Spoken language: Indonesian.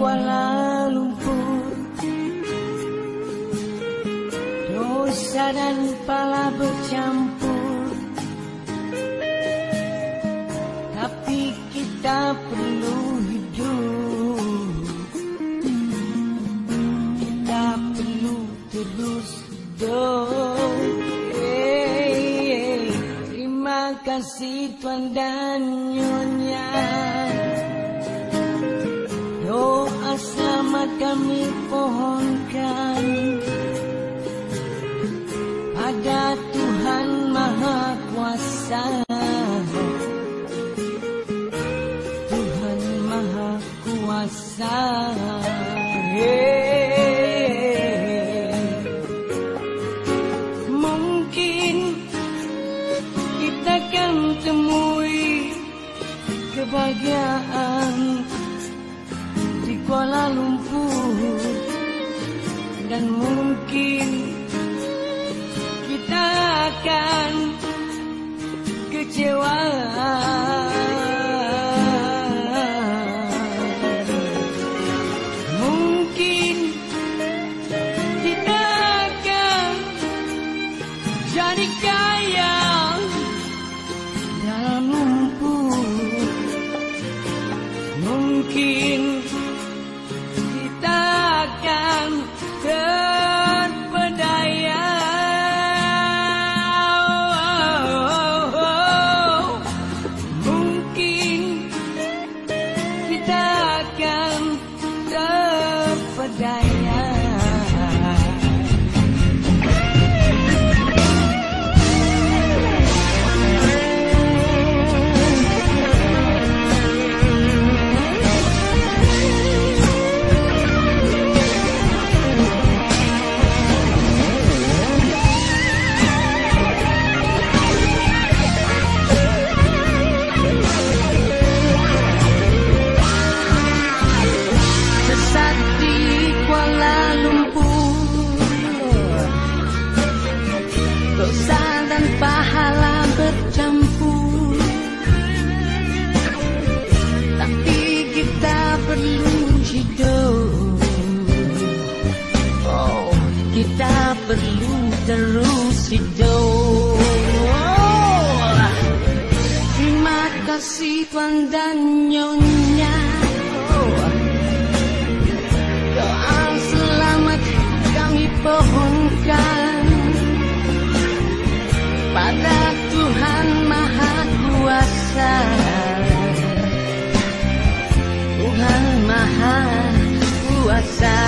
Kuala Lumpur. Dosa dan pala bercampur. Tapi kita perlu hidup. Kita perlu terus hidup. Terima kasih Tuhan dan Nyonya. Kami pohonkan pada Tuhan Maha Kuasa Tuhan Maha Kuasa. Mungkin kita akan temui kebahagiaan dan mungkin perlu terus hidup. Terima kasih Tuan dan Nyonya. Doa selamat kami pohonkan Pada Tuhan Maha Kuasa Tuhan Maha Kuasa